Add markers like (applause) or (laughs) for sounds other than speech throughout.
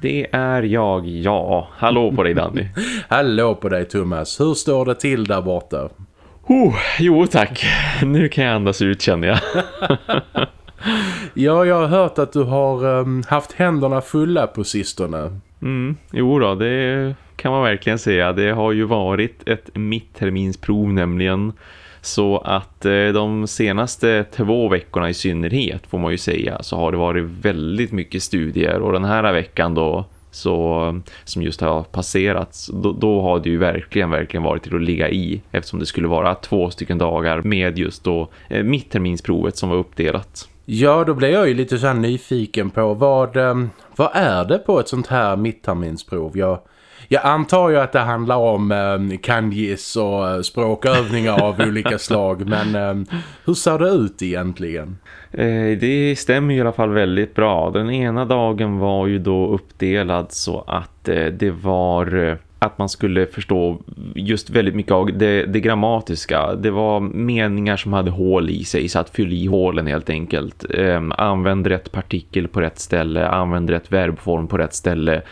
Det är jag, ja. Hallå på dig Danny. (laughs) Hallå på dig Thomas, hur står det till där borta? Oh, jo tack, nu kan jag andas ut känner jag. (laughs) ja, jag har hört att du har um, haft händerna fulla på sistone. Mm, jo då, det kan man verkligen säga. Det har ju varit ett mittterminsprov nämligen. Så att eh, de senaste två veckorna i synnerhet får man ju säga så har det varit väldigt mycket studier och den här veckan då så, som just har passerats då, då, har det ju verkligen verkligen varit till att ligga i eftersom det skulle vara två stycken dagar med just då eh, mittterminsprovet som var uppdelat. Ja, då blev jag ju lite så här nyfiken på vad, eh, vad är det på ett sånt här mittterminsprov? Jag jag antar ju att det handlar om eh, kanjis och eh, språkövningar av (laughs) olika slag. Men eh, hur ser det ut egentligen? Eh, det stämmer i alla fall väldigt bra. Den ena dagen var ju då uppdelad så att eh, det var att man skulle förstå just väldigt mycket av det, det, grammatiska. Det var meningar som hade hål i sig så att fylla i hålen helt enkelt. Eh, använd rätt partikel på rätt ställe, använd rätt verbform på rätt ställe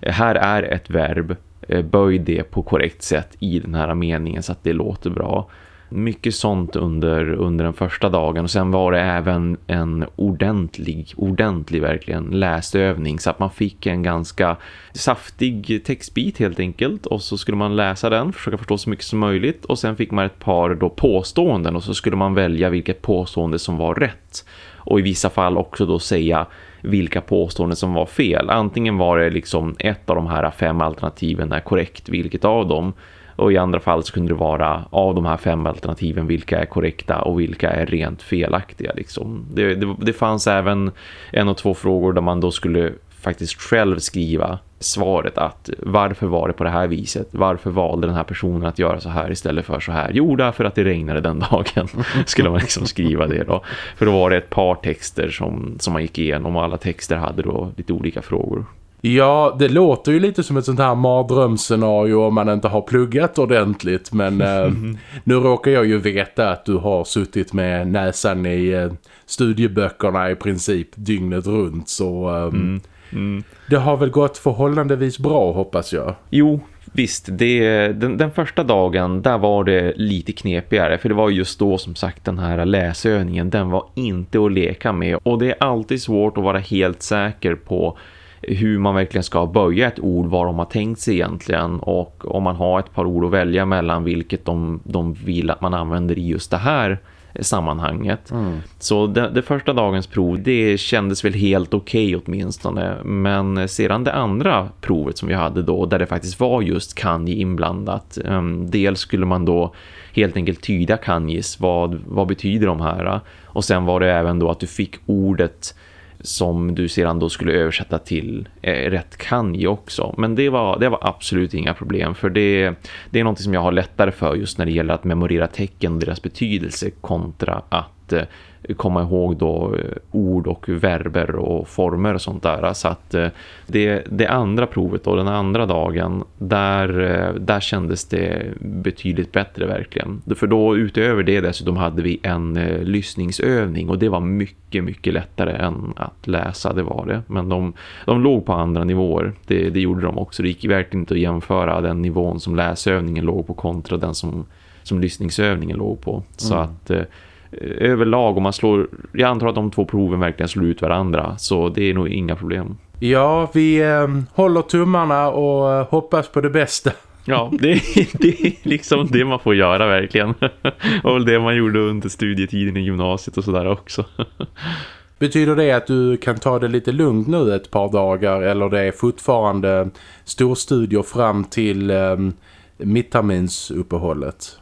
Eh, här är ett verb, eh, böj det på korrekt sätt i den här meningen så att det låter bra. Mycket sånt under, under den första dagen. Och sen var det även en ordentlig, ordentlig verkligen läsövning. Så att man fick en ganska saftig textbit helt enkelt. Och så skulle man läsa den, försöka förstå så mycket som möjligt. Och sen fick man ett par då påståenden. Och så skulle man välja vilket påstående som var rätt. Och i vissa fall också då säga vilka påståenden som var fel. Antingen var det liksom ett av de här fem alternativen är korrekt, vilket av dem. Och i andra fall så kunde det vara av de här fem alternativen vilka är korrekta och vilka är rent felaktiga. Liksom. Det, det, det fanns även en och två frågor där man då skulle faktiskt själv skriva svaret att varför var det på det här viset? Varför valde den här personen att göra så här istället för så här? Jo, därför att det regnade den (laughs) dagen skulle man liksom skriva det då. För då var det ett par texter som, som man gick igenom och alla texter hade då lite olika frågor. Ja, det låter ju lite som ett sånt här mardrömsscenario om man inte har pluggat ordentligt. Men eh, (laughs) nu råkar jag ju veta att du har suttit med näsan i eh, studieböckerna i princip dygnet runt. Så eh, mm. Mm. Det har väl gått förhållandevis bra hoppas jag. Jo, visst. Det, den, den, första dagen där var det lite knepigare. För det var just då som sagt den här läsövningen. Den var inte att leka med. Och det är alltid svårt att vara helt säker på hur man verkligen ska böja ett ord, vad de har tänkt sig egentligen och om man har ett par ord att välja mellan vilket de, de vill att man använder i just det här sammanhanget. Mm. Så det, det, första dagens prov, det kändes väl helt okej okay åtminstone. Men sedan det andra provet som vi hade då, där det faktiskt var just kanji inblandat. Um, dels skulle man då helt enkelt tyda kanjis, vad, vad betyder de här? Och sen var det även då att du fick ordet som du sedan då skulle översätta till eh, rätt kanji också. Men det var, det var absolut inga problem för det, det är något som jag har lättare för just när det gäller att memorera tecken och deras betydelse kontra att eh, komma ihåg då eh, ord och verber och former och sånt där. Så att eh, det, det andra provet då, den andra dagen, där, eh, där kändes det betydligt bättre verkligen. För då utöver det dessutom hade vi en lyssningsövning och det var mycket, mycket lättare än att läsa, det var det. Men de, de låg på andra nivåer, det, det gjorde de också. Det gick verkligen inte att jämföra den nivån som läsövningen låg på kontra den som, som lyssningsövningen låg på. Så mm. att Eh, överlag om man slår, jag antar att de två proven verkligen slår ut varandra så det är nog inga problem. Ja, vi eh, håller tummarna och eh, hoppas på det bästa. Ja, det, (laughs) det är liksom det man får göra verkligen. (laughs) och det man gjorde under studietiden i gymnasiet och sådär också. (laughs) Betyder det att du kan ta det lite lugnt nu ett par dagar eller det är fortfarande storstudier fram till mittaminsuppehållet? mittterminsuppehållet?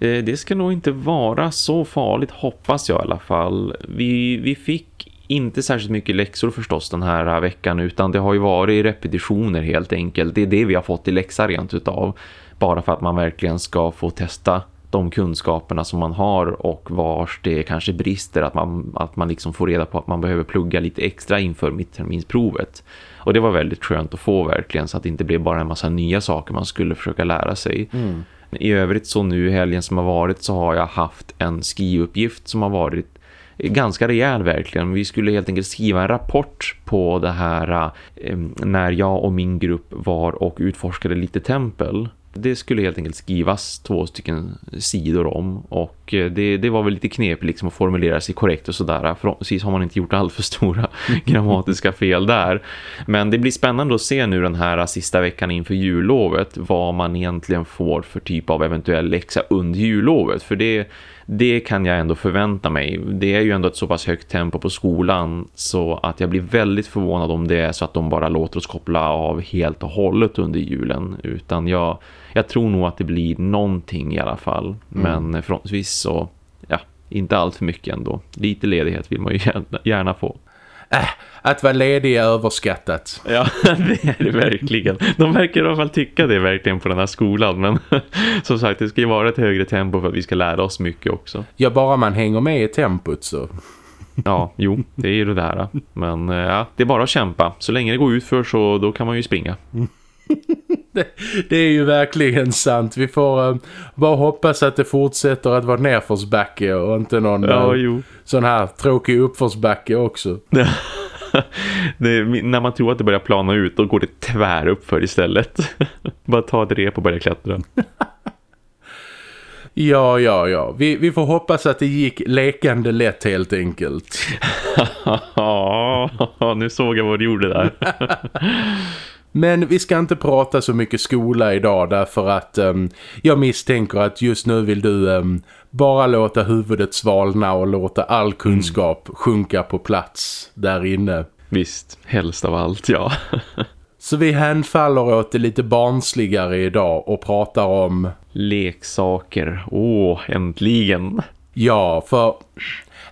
Eh, det ska nog inte vara så farligt hoppas jag i alla fall. Vi, vi fick inte särskilt mycket läxor förstås den här veckan utan det har ju varit repetitioner helt enkelt. Det är det vi har fått i läxa rent utav. Bara för att man verkligen ska få testa de kunskaperna som man har och vars det kanske brister att man, att man liksom får reda på att man behöver plugga lite extra inför mittterminsprovet. Och det var väldigt skönt att få verkligen så att det inte blev bara en massa nya saker man skulle försöka lära sig. Mm. I övrigt så nu helgen som har varit så har jag haft en skrivuppgift som har varit ganska rejäl verkligen. Vi skulle helt enkelt skriva en rapport på det här eh, när jag och min grupp var och utforskade lite tempel. Det skulle helt enkelt skrivas två stycken sidor om och eh, det, det var väl lite knepigt liksom att formulera sig korrekt och sådär. Förhoppningsvis har man inte gjort allt för stora (laughs) grammatiska fel där. Men det blir spännande att se nu den här sista veckan inför jullovet vad man egentligen får för typ av eventuell läxa under jullovet. För det det kan jag ändå förvänta mig. Det är ju ändå ett så pass högt tempo på skolan så att jag blir väldigt förvånad om det är så att de bara låter oss koppla av helt och hållet under julen. Utan jag, jag tror nog att det blir någonting i alla fall. Mm. Men förhoppningsvis så, ja, inte allt för mycket ändå. Lite ledighet vill man ju gärna, gärna få. Äh, att vara ledig är överskattat. Ja, (laughs) det är det verkligen. De verkar i alla fall tycka det verkligen på den här skolan. Men (laughs) som sagt, det ska ju vara ett högre tempo för att vi ska lära oss mycket också. Ja, bara man hänger med i tempot så... Ja, jo, det är ju det där. Men eh, ja, det är bara att kämpa. Så länge det går ut för så då kan man ju springa. (laughs) det, det, är ju verkligen sant. Vi får uh, bara hoppas att det fortsätter att vara nerförsbacke och inte någon ja, uh, sån här tråkig uppförsbacke också. (laughs) är, när man tror att det börjar plana ut då går det tvär upp för istället. (laughs) bara ta ett rep och börja klättra. Ja, ja, ja. Vi, vi får hoppas att det gick lekande lätt helt enkelt. Ja, nu såg jag vad du gjorde där. Men vi ska inte prata så mycket skola idag därför att um, jag misstänker att just nu vill du um, bara låta huvudet svalna och låta all kunskap mm. sjunka på plats där inne. Visst, helst av allt, ja. (laughs) så vi hänfaller åt det lite barnsligare idag och pratar om... Leksaker. Åh, oh, äntligen. Ja, för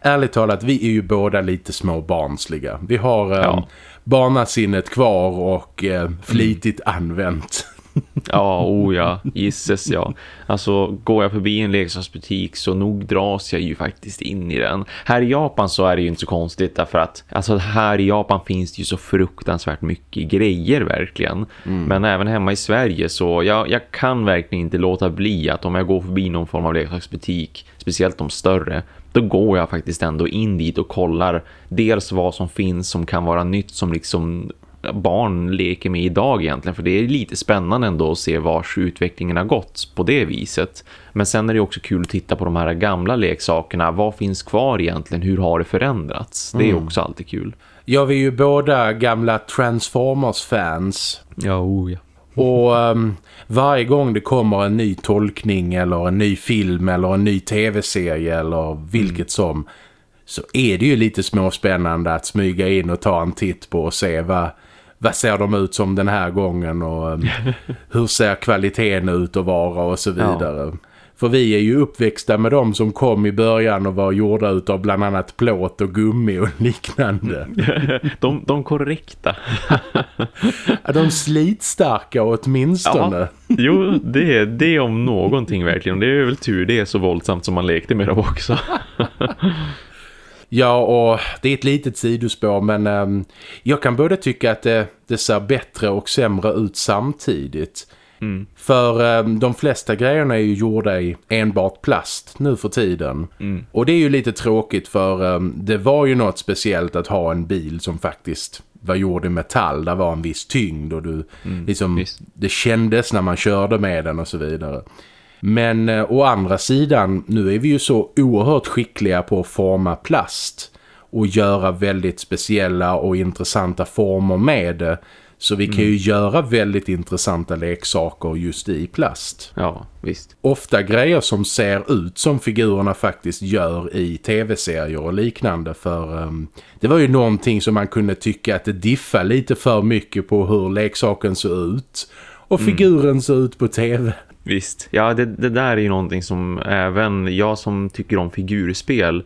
ärligt talat, vi är ju båda lite små barnsliga. Vi har um, ja barnasinnet kvar och eh, flitigt mm. använt. (laughs) ja, oh ja, gisses ja. Alltså går jag förbi en leksaksbutik så nog dras jag ju faktiskt in i den. Här i Japan så är det ju inte så konstigt därför att alltså här i Japan finns det ju så fruktansvärt mycket grejer verkligen. Mm. Men även hemma i Sverige så jag, jag kan verkligen inte låta bli att om jag går förbi någon form av leksaksbutik, speciellt de större, då går jag faktiskt ändå in dit och kollar dels vad som finns som kan vara nytt som liksom barn leker med idag egentligen för det är lite spännande ändå att se vars utvecklingen har gått på det viset. Men sen är det också kul att titta på de här gamla leksakerna. Vad finns kvar egentligen? Hur har det förändrats? Det är mm. också alltid kul. Ja, vi är ju båda gamla Transformers-fans. Ja, oh ja. Och um, varje gång det kommer en ny tolkning eller en ny film eller en ny tv-serie eller vilket mm. som så är det ju lite småspännande att smyga in och ta en titt på och se vad, vad ser de ut som den här gången och um, (laughs) hur ser kvaliteten ut att vara och så vidare. Ja. För vi är ju uppväxta med dem som kom i början och var gjorda av bland annat plåt och gummi och (laughs) liknande. (laughs) de, de korrekta. (laughs) de slitstarka åtminstone. Ja, jo, det är det om någonting verkligen. Det är väl tur det är så våldsamt som man lekte med dem också. Ja, och det är ett litet sidospår men um, jag kan både tycka att det, det ser bättre och sämre ut samtidigt. Mm. För um, de flesta grejerna är ju gjorda i enbart plast nu för tiden. Mm. Och det är ju lite tråkigt för um, det var ju något speciellt att ha en bil som faktiskt var gjord i metall. Där var en viss tyngd och du, mm. liksom, det kändes när man körde med den och så vidare. Men eh, å andra sidan, nu är vi ju så oerhört skickliga på att forma plast och göra väldigt speciella och intressanta former med det. Så vi kan ju mm. göra väldigt intressanta leksaker just i plast. Ja, visst. Ofta grejer som ser ut som figurerna faktiskt gör i tv-serier och liknande. För um, det var ju någonting som man kunde tycka att det diffar lite för mycket på hur leksaken såg ut. Och mm. figuren mm. såg ut på tv. Visst, ja det, det där är ju någonting som även jag som tycker om figurspel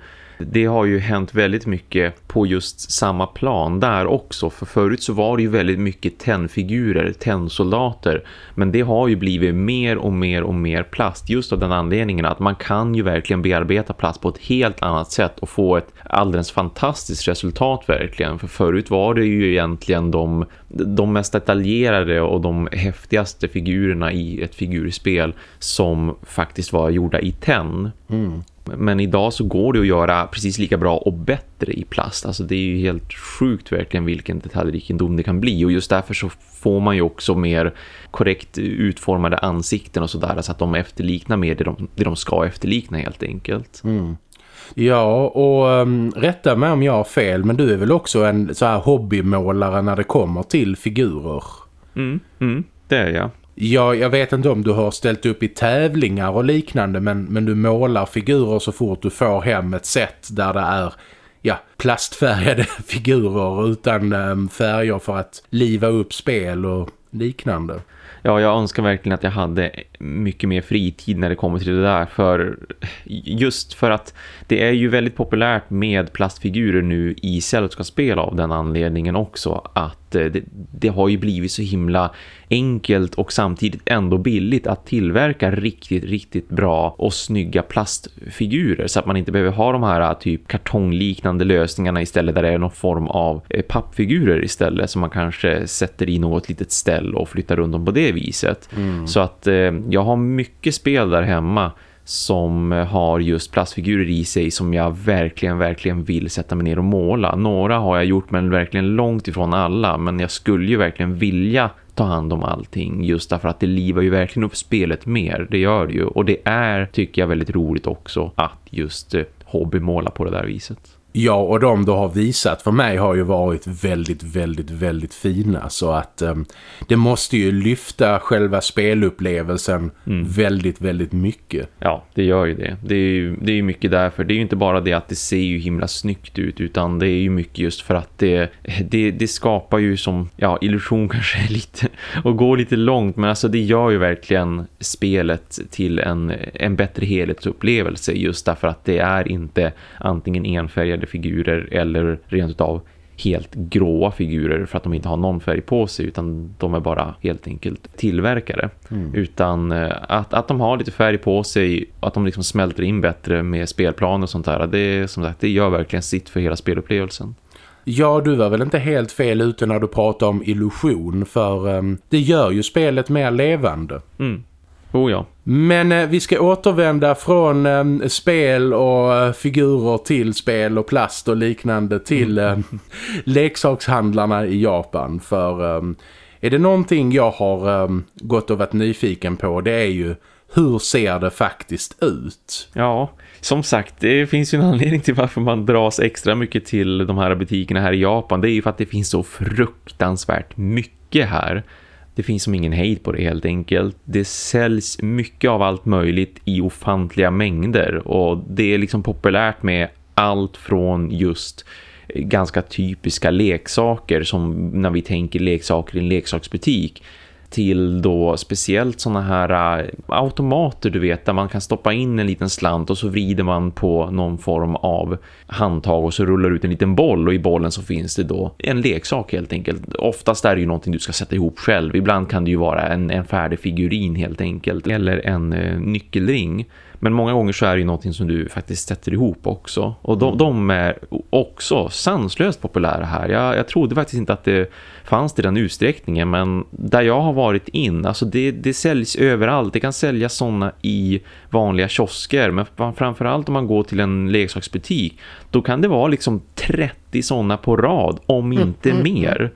det har ju hänt väldigt mycket på just samma plan där också. För förut så var det ju väldigt mycket tennfigurer, tennsoldater. Men det har ju blivit mer och mer och mer plast just av den anledningen att man kan ju verkligen bearbeta plast på ett helt annat sätt och få ett alldeles fantastiskt resultat verkligen. För förut var det ju egentligen de, de mest detaljerade och de häftigaste figurerna i ett figurspel som faktiskt var gjorda i tenn. Mm. Men idag så går det att göra precis lika bra och bättre i plast. Alltså det är ju helt sjukt verkligen vilken detaljrikedom det kan bli. Och just därför så får man ju också mer korrekt utformade ansikten och sådär. Så att de efterliknar mer det de, det de ska efterlikna helt enkelt. Mm. Ja, och um, rätta mig om jag har fel. Men du är väl också en så här hobbymålare när det kommer till figurer? Mm, mm det är jag. Ja, jag vet inte om du har ställt upp i tävlingar och liknande men, men du målar figurer så fort du får hem ett sätt där det är ja, plastfärgade (laughs) figurer utan äm, färger för att liva upp spel och liknande. Ja, jag önskar verkligen att jag hade mycket mer fritid när det kommer till det där. För just för att det är ju väldigt populärt med plastfigurer nu i sällskapsspel av den anledningen också. Att eh, det, det, har ju blivit så himla enkelt och samtidigt ändå billigt att tillverka riktigt, riktigt bra och snygga plastfigurer. Så att man inte behöver ha de här eh, typ kartongliknande lösningarna istället där det är någon form av eh, pappfigurer istället. Som man kanske sätter i något litet ställ och flyttar runt dem på det viset. Mm. Så att jag har mycket spel där hemma som har just plastfigurer i sig som jag verkligen, verkligen vill sätta mig ner och måla. Några har jag gjort men verkligen långt ifrån alla. Men jag skulle ju verkligen vilja ta hand om allting just därför att det livar ju verkligen upp spelet mer. Det gör det ju. Och det är, tycker jag, väldigt roligt också att just eh, hobbymåla på det där viset. Ja, och de du har visat för mig har ju varit väldigt, väldigt, väldigt fina. Så att um, det måste ju lyfta själva spelupplevelsen mm. väldigt, väldigt mycket. Ja, det gör ju det. Det är ju det är mycket därför. Det är ju inte bara det att det ser ju himla snyggt ut utan det är ju mycket just för att det, det, det skapar ju som, ja, illusion (laughs) kanske är lite och går lite långt. Men alltså det gör ju verkligen spelet till en, en bättre helhetsupplevelse just därför att det är inte antingen enfärgade färgade figurer eller rent av helt gråa figurer för att de inte har någon färg på sig utan de är bara helt enkelt tillverkare. Mm. Utan eh, att, att de har lite färg på sig att de liksom smälter in bättre med spelplan och sånt där det, som sagt, det gör verkligen sitt för hela spelupplevelsen. Ja, du var väl inte helt fel ute när du pratade om illusion för um, det gör ju spelet mer levande. Mm. Oh ja. Men eh, vi ska återvända från eh, spel och eh, figurer till spel och plast och liknande till eh, (laughs) leksakshandlarna i Japan. För eh, är det någonting jag har eh, gått och varit nyfiken på det är ju hur ser det faktiskt ut? Ja, som sagt, det finns ju en anledning till varför man dras extra mycket till de här butikerna här i Japan. Det är ju för att det finns så fruktansvärt mycket här. Det finns som ingen hejd på det helt enkelt. Det säljs mycket av allt möjligt i ofantliga mängder och det är liksom populärt med allt från just eh, ganska typiska leksaker som när vi tänker leksaker i en leksaksbutik till då speciellt sådana här äh, automater du vet där man kan stoppa in en liten slant och så vrider man på någon form av handtag och så rullar ut en liten boll och i bollen så finns det då en leksak helt enkelt. Oftast är det ju någonting du ska sätta ihop själv. Ibland kan det ju vara en, en färdig figurin helt enkelt eller en eh, nyckelring. Men många gånger så är det ju någonting som du faktiskt sätter ihop också. Och de, de är också sanslöst populära här. Jag, jag trodde faktiskt inte att det fanns i den utsträckningen. Men där jag har varit in, alltså det, det säljs överallt. Det kan säljas sådana i vanliga kiosker. Men framförallt om man går till en leksaksbutik. Då kan det vara liksom 30 sådana på rad, om mm, inte mm, mm, mer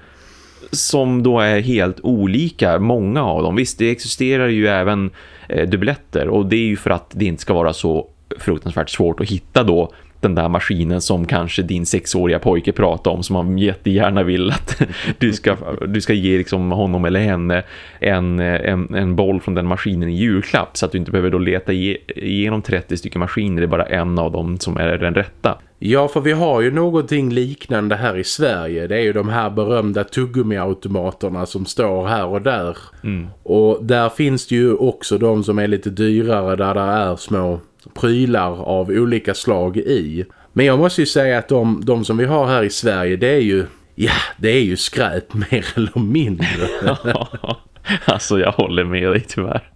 som då är helt olika, många av dem. Visst, det existerar ju även eh, dubbletter. Och det är ju för att det inte ska vara så fruktansvärt svårt att hitta då den där maskinen som kanske din sexåriga pojke pratar om som man jättegärna vill att (laughs) du ska, du ska ge liksom honom eller henne en, en, en boll från den maskinen i julklapp så att du inte behöver då leta igenom 30 stycken maskiner, det är bara en av dem som är den rätta. Ja, för vi har ju någonting liknande här i Sverige. Det är ju de här berömda tuggummiautomaterna som står här och där. Mm. Och där finns det ju också de som är lite dyrare där det är små prylar av olika slag i. Men jag måste ju säga att de, de som vi har här i Sverige det är ju, ja det är ju skräp (laughs) mer eller mindre. (laughs) alltså jag håller med dig tyvärr.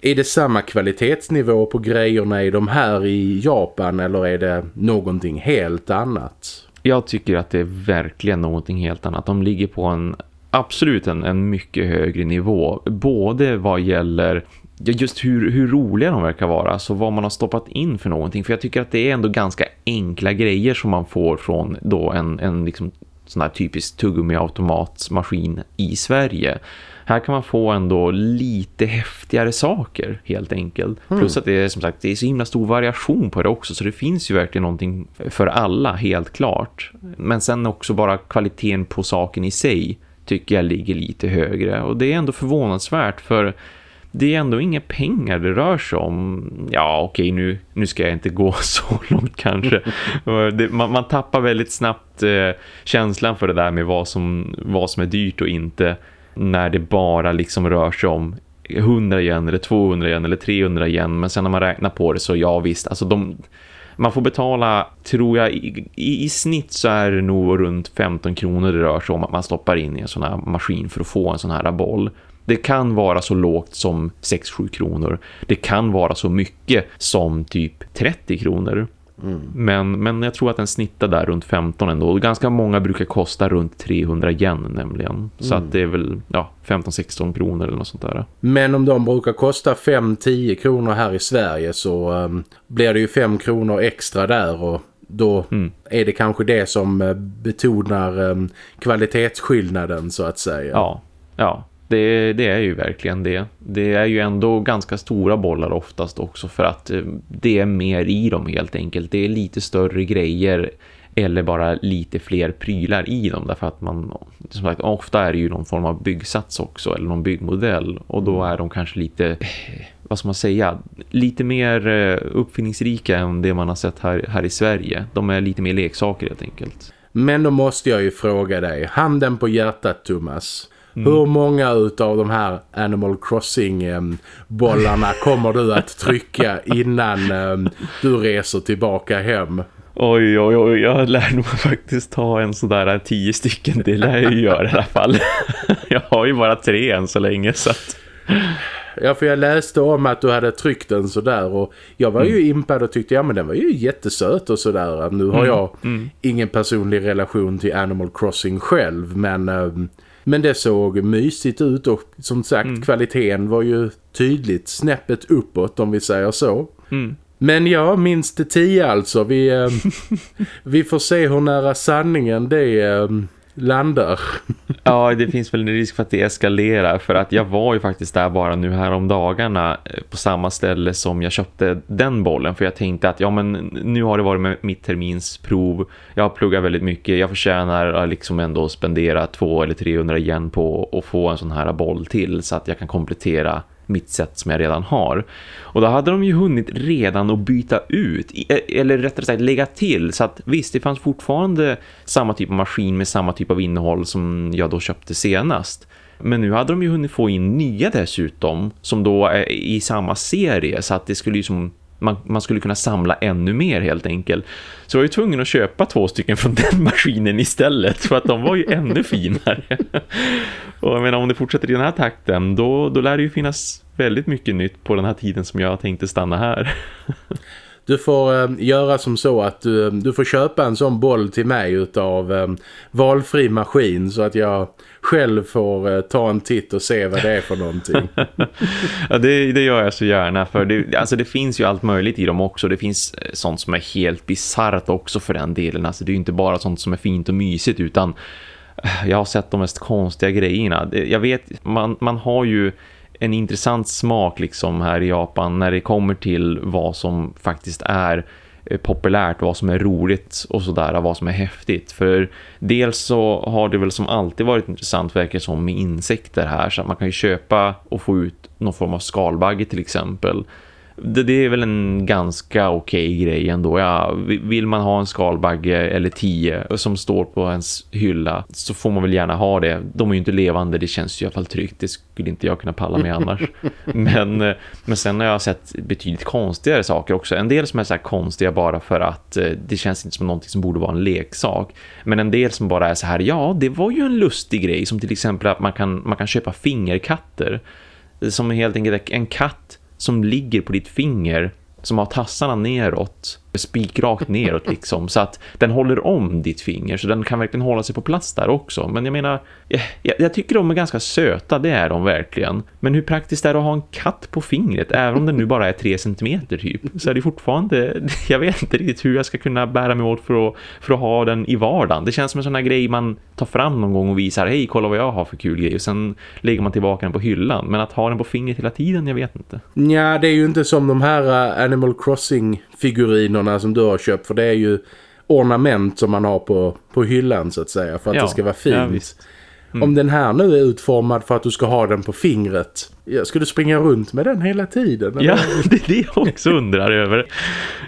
Är det samma kvalitetsnivå på grejerna i de här i Japan eller är det någonting helt annat? Jag tycker att det är verkligen någonting helt annat. De ligger på en absolut en, en mycket högre nivå. Både vad gäller just hur, hur roliga de verkar vara. Alltså vad man har stoppat in för någonting. För jag tycker att det är ändå ganska enkla grejer som man får från då en, en liksom sån här typisk tuggummi-automatmaskin i Sverige. Här kan man få ändå lite häftigare saker helt enkelt. Mm. Plus att det är som sagt det är så himla stor variation på det också så det finns ju verkligen någonting för alla helt klart. Men sen också bara kvaliteten på saken i sig tycker jag ligger lite högre och det är ändå förvånansvärt för det är ändå inga pengar det rör sig om. Ja, okej, nu, nu ska jag inte gå (laughs) så långt kanske. det, man, man, tappar väldigt snabbt eh, känslan för det där med vad som, vad som är dyrt och inte när det bara liksom rör sig om 100 igen eller 200 igen eller 300 igen. Men sen när man räknar på det så ja visst, alltså de man får betala, tror jag, i, i, i, snitt så är det nog runt 15 kronor det rör sig om att man stoppar in i en sån här maskin för att få en sån här boll. Det kan vara så lågt som 6-7 kronor. Det kan vara så mycket som typ 30 kronor. Mm. Men, men jag tror att den snittar där runt 15 ändå. Ganska många brukar kosta runt 300 yen nämligen. Så mm. att det är väl ja, 15-16 kronor eller något sånt där. Men om de brukar kosta 5-10 kronor här i Sverige så um, blir det ju 5 kronor extra där och då mm. är det kanske det som uh, betonar um, kvalitetsskillnaden så att säga. Ja, ja. Det, det, är ju verkligen det. Det är ju ändå ganska stora bollar oftast också för att eh, det är mer i dem helt enkelt. Det är lite större grejer eller bara lite fler prylar i dem därför att man, som sagt, ofta är det ju någon form av byggsats också eller någon byggmodell och då är de kanske lite, vad ska man säga, lite mer eh, uppfinningsrika än det man har sett här, här i Sverige. De är lite mer leksaker helt enkelt. Men då måste jag ju fråga dig, handen på hjärtat Thomas. Mm. Hur många av de här Animal Crossing-bollarna (laughs) kommer du att trycka innan du reser tillbaka hem? Oj, oj, oj, jag lär nog faktiskt ta en sådär tio stycken. Det lär jag ju göra i alla fall. (laughs) jag har ju bara tre än så länge så att... Ja, för jag läste om att du hade tryckt den sådär och jag var mm. ju impad och tyckte, ja men den var ju jättesöt och sådär. Nu har mm. jag mm. ingen personlig relation till Animal Crossing själv, men ähm, men det såg mysigt ut och som sagt mm. kvaliteten var ju tydligt snäppet uppåt om vi säger så. Mm. Men ja, minst tio alltså. Vi, äh, (laughs) vi får se hur nära sanningen det äh, landar. ja, det finns väl en risk för att det eskalerar för att jag var ju faktiskt där bara nu här om dagarna eh, på samma ställe som jag köpte den bollen för jag tänkte att ja men nu har det varit med mitt terminsprov jag har pluggat väldigt mycket, jag förtjänar liksom ändå spendera två eller 300 igen på att få en sån här boll till så att jag kan komplettera mitt sätt som jag redan har. Och då hade de ju hunnit redan att byta ut, eh, eller rättare sagt lägga till. Så att visst, det fanns fortfarande samma typ av maskin med samma typ av innehåll som jag då köpte senast. Men nu hade de ju hunnit få in nya dessutom som då är i samma serie så att det skulle ju som man, man, skulle kunna samla ännu mer helt enkelt. Så jag var ju tvungen att köpa två stycken från (laughs) den maskinen istället för att de var ju ännu finare. (laughs) Och jag menar, om det fortsätter i den här takten då, då lär det ju finnas väldigt mycket nytt på den här tiden som jag tänkte stanna här. (laughs) Du får eh, göra som så att du, eh, du får köpa en sån boll till mig utav eh, valfri maskin så att jag själv får ta en titt och se vad det är för någonting. (laughs) ja, det, det gör jag så gärna för det, alltså det finns ju allt möjligt i dem också. Det finns sånt som är helt bizarrt också för den delen. Alltså det är ju inte bara sånt som är fint och mysigt utan jag har sett de mest konstiga grejerna. Jag vet, man, man har ju en intressant smak liksom här i Japan när det kommer till vad som faktiskt är eh, populärt, vad som är roligt och sådär, vad som är häftigt. För dels så har det väl som alltid varit intressant verkar som med insekter här så att man kan ju köpa och få ut någon form av skalbagge till exempel det, det är väl en ganska okej okay grej ändå. Ja, vill man ha en skalbagge eller tio som står på ens hylla så får man väl gärna ha det. De är ju inte levande, det känns ju i alla fall tryggt. Det skulle inte jag kunna palla med annars. (laughs) men, men sen har jag sett betydligt konstigare saker också. En del som är så här konstiga bara för att eh, det känns inte som någonting som borde vara en leksak. Men en del som bara är så här, ja det var ju en lustig grej. Som till exempel att man kan, man kan köpa fingerkatter. Som helt enkelt en katt som ligger på ditt finger som har tassarna neråt spikrakt neråt (laughs) liksom så att den håller om ditt finger så den kan verkligen hålla sig på plats där också. Men jag menar, jag, jag, tycker de är ganska söta, det är de verkligen. Men hur praktiskt är det att ha en katt på fingret även om den nu bara är tre centimeter typ så är det fortfarande, (laughs) jag vet inte riktigt hur jag ska kunna bära mig åt för att, för att ha den i vardagen. Det känns som en sån här grej man tar fram någon gång och visar, hej kolla vad jag har för kul grej och sen lägger man tillbaka den på hyllan. Men att ha den på fingret hela tiden, jag vet inte. Ja, det är ju inte som de här uh, Animal Crossing-figurinerna figurerna som du har köpt för det är ju ornament som man har på, på hyllan så att säga för att ja, det ska vara fint. Ja, mm. Om den här nu är utformad för att du ska ha den på fingret ska du springa runt med den hela tiden? Eller? Ja, (laughs) det är det jag också undrar över.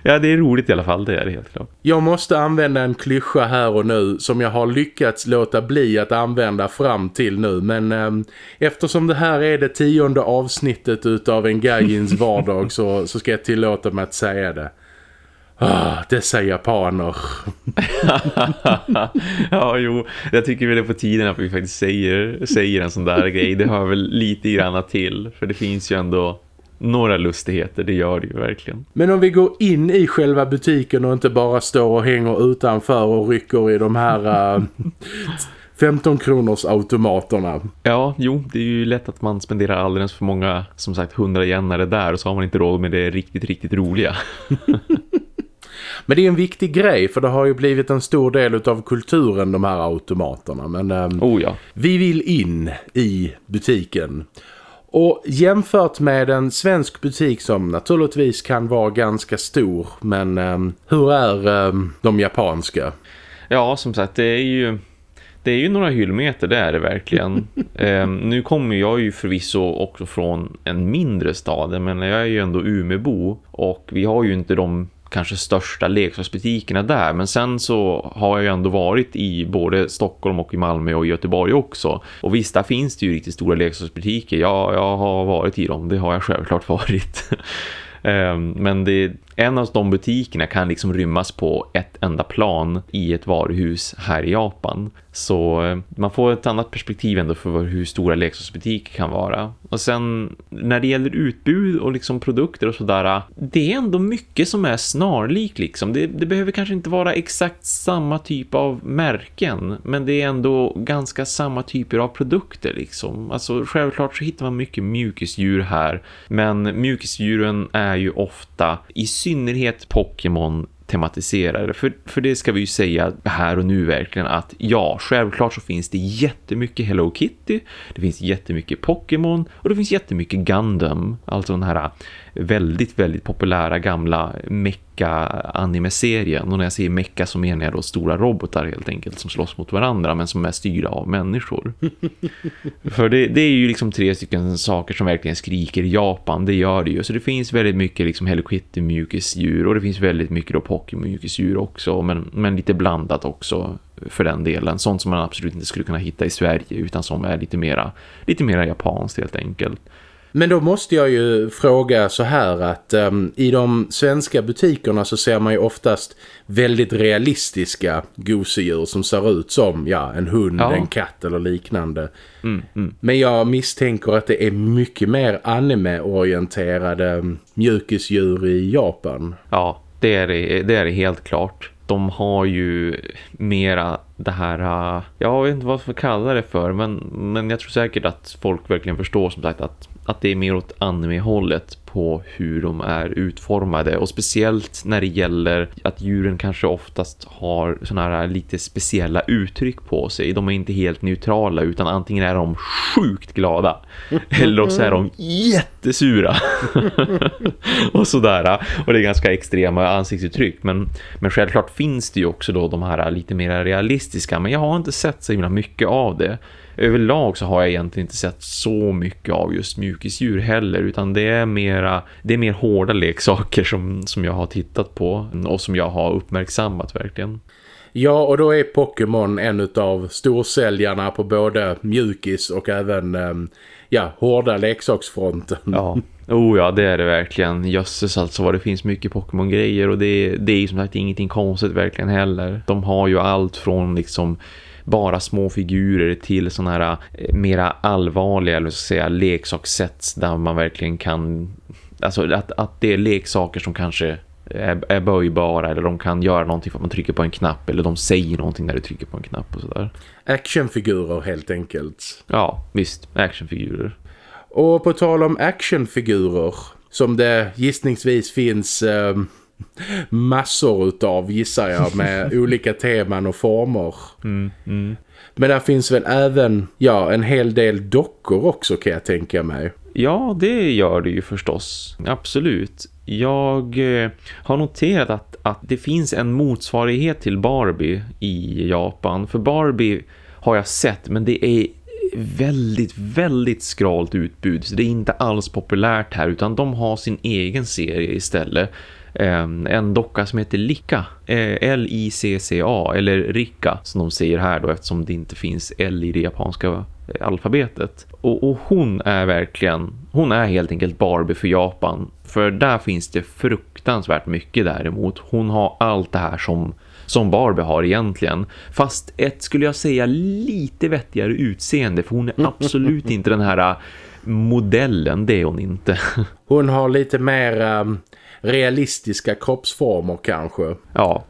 Ja, det är roligt i alla fall, det är det helt klart. Jag måste använda en klyscha här och nu som jag har lyckats låta bli att använda fram till nu. Men eh, eftersom det här är det tionde avsnittet utav en Gajins vardag (laughs) så, så ska jag tillåta mig att säga det. Ah, dessa japaner. (laughs) ja, jo. Jag tycker väl det är på tiden att vi faktiskt säger, säger en sån där (laughs) grej. Det hör väl lite grann till. För det finns ju ändå några lustigheter, det gör det ju verkligen. Men om vi går in i själva butiken och inte bara står och hänger utanför och rycker i de här... (laughs) Uh, 15 kronors automaterna. Ja, jo, det är ju lätt att man spenderar alldeles för många, som sagt, hundra jännare där och så har man inte råd med det riktigt, riktigt roliga. Men det är en viktig grej för det har ju blivit en stor del av kulturen de här automaterna. Men um, oh ja. vi vill in i butiken. Och jämfört med en svensk butik som naturligtvis kan vara ganska stor. Men um, hur är um, de japanska? Ja, som sagt, det är ju det är ju några hyllmeter, det är det verkligen. um, (laughs) nu kommer jag ju förvisso också från en mindre stad, men jag är ju ändå Umebo och vi har ju inte de kanske största leksaksbutikerna där. Men sen så har jag ju ändå varit i både Stockholm och i Malmö och Göteborg också. Och visst, där finns det ju riktigt stora leksaksbutiker. Ja, jag har varit i dem, det har jag självklart (laughs) varit. Ehm, men det, en av de butikerna kan liksom rymmas på ett enda plan i ett varuhus här i Japan. Så eh, man får ett annat perspektiv ändå för hur stora leksaksbutiker kan vara. Och sen när det gäller utbud och liksom produkter och sådär, det är ändå mycket som är snarlik liksom. Det, det, behöver kanske inte vara exakt samma typ av märken, men det är ändå ganska samma typer av produkter liksom. Alltså självklart så hittar man mycket mjukisdjur här, men mjukisdjuren är ju ofta i synnerhet Pokémon tematiserade. För, för det ska vi ju säga här och nu verkligen att ja, självklart så finns det jättemycket Hello Kitty, det finns jättemycket Pokémon och det finns jättemycket Gundam, alltså den här väldigt, väldigt populära gamla mecha-anime-serien. Och när jag säger mecha så menar jag då stora robotar helt enkelt som slåss mot varandra men som är styrda av människor. (laughs) För det, det, är ju liksom tre stycken saker som verkligen skriker Japan, det gör det ju. Så det finns väldigt mycket liksom Hello Kitty mjukisdjur och det finns väldigt mycket då Pokémon mjukisdjur också men, men lite blandat också för den delen. Sånt som man absolut inte skulle kunna hitta i Sverige utan som är lite mera, lite mera japanskt helt enkelt. Men då måste jag ju fråga så här att um, i de svenska butikerna så ser man ju oftast väldigt realistiska gosedjur som ser ut som ja, en hund, ja. en katt eller liknande. Mm, mm. Men jag misstänker att det är mycket mer anime-orienterade mjukisdjur i Japan. Ja, det är det, det är det helt klart de har ju mera det här, jag vet inte vad jag ska kalla det för men, men jag tror säkert att folk verkligen förstår som sagt att att det är mer åt anime-hållet på hur de är utformade och speciellt när det gäller att djuren kanske oftast har såna här lite speciella uttryck på sig. De är inte helt neutrala utan antingen är de sjukt glada (laughs) eller så är de jättesura (laughs) och sådär. Och det är ganska extrema ansiktsuttryck men, men självklart finns det ju också då de här lite mer realistiska men jag har inte sett så himla mycket av det. Överlag så har jag egentligen inte sett så mycket av just mjukisdjur heller utan det är mera, det är mer hårda leksaker som, som jag har tittat på och som jag har uppmärksammat verkligen. Ja, och då är Pokémon en av storsäljarna på både mjukis och även ehm, ja, hårda leksaksfronten. Ja, oh ja, det är det verkligen. Jösses alltså vad det finns mycket Pokémon-grejer och det, det är ju som sagt ingenting konstigt verkligen heller. De har ju allt från liksom bara små figurer till sådana här eh, mera allvarliga eller så säga leksakssätt där man verkligen kan alltså att, att det är leksaker som kanske är, är böjbara eller de kan göra någonting för att man trycker på en knapp eller de säger någonting när du trycker på en knapp och sådär. Actionfigurer helt enkelt. Ja, visst. Actionfigurer. Och på tal om actionfigurer som det gissningsvis finns eh, massor utav gissar jag med (laughs) olika teman och former. Mm, mm. Men där finns väl även ja, en hel del dockor också kan jag tänka mig. Ja, det gör det ju förstås. Absolut. Jag eh, har noterat att, att det finns en motsvarighet till Barbie i Japan. För Barbie har jag sett men det är väldigt, väldigt skralt utbud. Så det är inte alls populärt här utan de har sin egen serie istället. Ehm, en docka som heter Lika. Eh, L-I-C-C-A eller Rika som de säger här då eftersom det inte finns L i det japanska alfabetet. Och, och, hon är verkligen, hon är helt enkelt Barbie för Japan. För där finns det fruktansvärt mycket däremot. Hon har allt det här som, som Barbie har egentligen. Fast ett skulle jag säga lite vettigare utseende för hon är absolut (laughs) inte den här modellen, det är hon inte. Hon har lite mer um, realistiska kroppsformer kanske. Ja,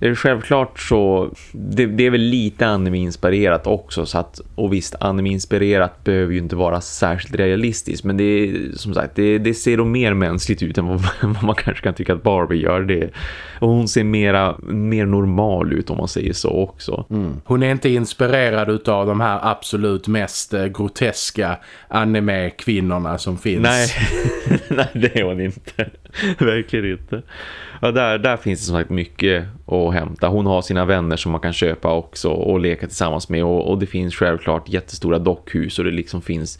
självklart så det, det, är väl lite anime-inspirerat också så att, och visst anime-inspirerat behöver ju inte vara särskilt realistiskt men det är som sagt det, det ser då mer mänskligt ut än vad, (laughs) vad, man kanske kan tycka att Barbie gör det och hon ser mera, mer normal ut om man säger så också. Mm. Hon är inte inspirerad av de här absolut mest eh, groteska anime-kvinnorna som finns. Nej, (laughs) Nej det är hon inte. (laughs) Verkligen inte. Ja, där, där finns det som sagt mycket att hämta. Hon har sina vänner som man kan köpa också och leka tillsammans med. Och, och det finns självklart jättestora dockhus och det liksom finns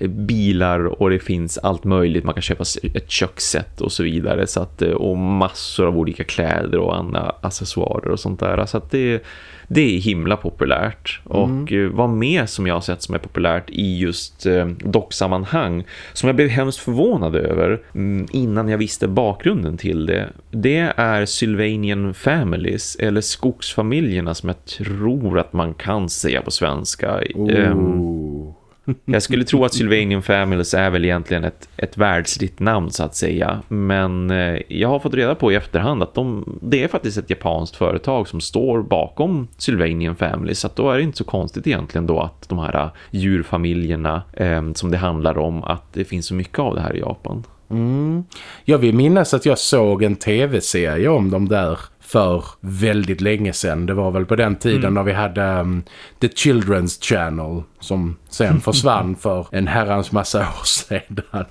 eh, bilar och det finns allt möjligt. Man kan köpa ett kökssätt och så vidare. Så att, eh, och massor av olika kläder och andra accessoarer och sånt där. Så att det det är himla populärt. Mm. Och eh, vad mer som jag har sett som är populärt i just eh, docksammanhang som jag blev hemskt förvånad över mm, innan jag visste bakgrunden till det. Det är Sylvanian Families eller skogsfamiljerna som jag tror att man kan säga på svenska. Um, jag skulle tro att Sylvanian Families är väl egentligen ett, ett världsligt namn så att säga. Men eh, jag har fått reda på i efterhand att de, det är faktiskt ett japanskt företag som står bakom Sylvanian Families. Så då är det inte så konstigt egentligen då att de här eh, djurfamiljerna eh, som det handlar om att det finns så mycket av det här i Japan. Mm. Jag vill minnas att jag såg en tv-serie om dem där för väldigt länge sedan. Det var väl på den tiden mm. när vi hade um, The Children's Channel som sen försvann (laughs) för en herrans massa år sedan.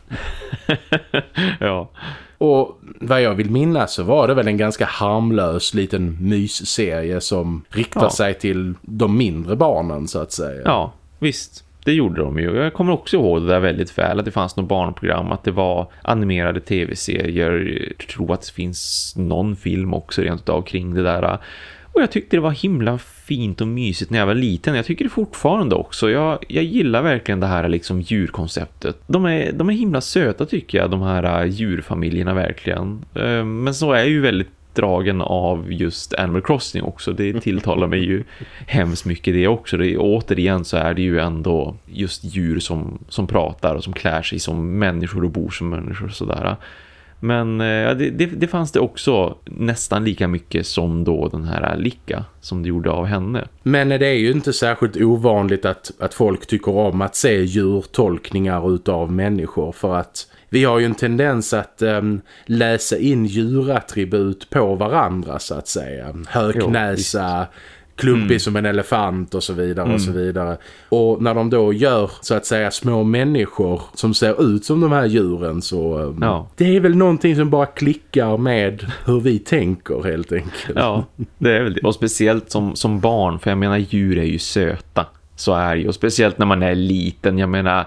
(laughs) ja. Och vad jag vill minnas så var det väl en ganska harmlös liten mysserie som riktar ja. sig till de mindre barnen så att säga. Ja, visst. Det gjorde de ju. Jag kommer också ihåg det där väldigt väl. Att det fanns något barnprogram. Att det var animerade tv-serier. Jag tror att det finns någon film också rent av kring det där. Och jag tyckte det var himla fint och mysigt när jag var liten. Jag tycker det fortfarande också. Jag, jag gillar verkligen det här liksom djurkonceptet. De är, de är himla söta tycker jag, de här eh, djurfamiljerna verkligen. Ehm, men så är ju väldigt dragen av just Animal Crossing också. Det tilltalar mig ju hemskt mycket det också. Det, återigen så är det ju ändå just djur som, som pratar och som klär sig som människor och bor som människor och sådär. Men eh, ja, det, det, det, fanns det också nästan lika mycket som då den här Lika som det gjorde av henne. Men det är ju inte särskilt ovanligt att, att folk tycker om att se djurtolkningar utav människor för att vi har ju en tendens att um, läsa in djurattribut på varandra så att säga. Högnäsa, klumpig mm. som en elefant och så vidare mm. och så mm. vidare. Och när de då gör så att säga små människor som ser ut som de här djuren så um, ja. det är väl någonting som bara klickar med hur vi tänker helt enkelt. Ja, det är väl det. Och speciellt som, som barn, för jag menar djur är ju söta. Så är det ju, och speciellt när man är liten. Jag menar,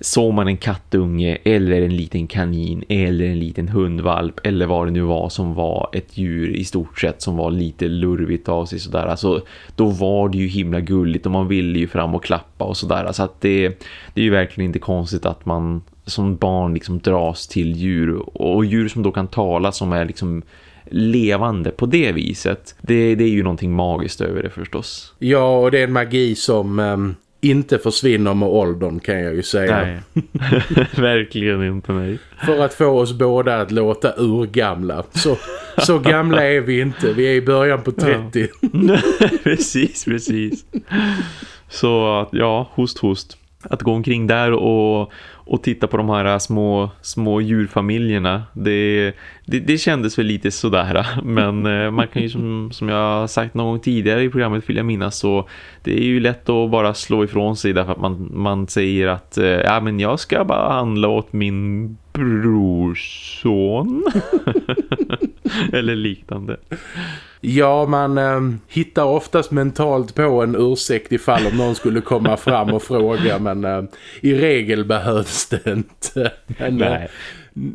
såg man en kattunge eller en liten kanin eller en liten hundvalp eller vad det nu var som var ett djur i stort sett som var lite lurvigt av sig sådär. Alltså, då var det ju himla gulligt och man ville ju fram och klappa och sådär. Så att det, det är ju verkligen inte konstigt att man som barn liksom dras till djur och djur som då kan tala som är liksom levande på det viset. Det, det är ju någonting magiskt över det förstås. Ja, och det är en magi som um, inte försvinner med åldern kan jag ju säga. Nej, (laughs) verkligen inte nej. För att få oss båda att låta urgamla. Så, så gamla är vi inte. Vi är i början på 30. Ja. (laughs) precis, precis. Så ja, host, host. Att gå omkring där och, och titta på de här små, små djurfamiljerna det, det, det kändes väl lite sådär. (laughs) Men eh, man kan ju som, som jag sagt någon gång tidigare i programmet vill jag minnas så det är ju lätt att bara slå ifrån sig därför att man, man säger att eh, ja men jag ska bara handla åt min brorson (laughs) eller liknande. Ja, man äh, hittar oftast mentalt på en ursäkt ifall om någon skulle komma fram och fråga, men äh, i regel behövs det inte. Men, äh,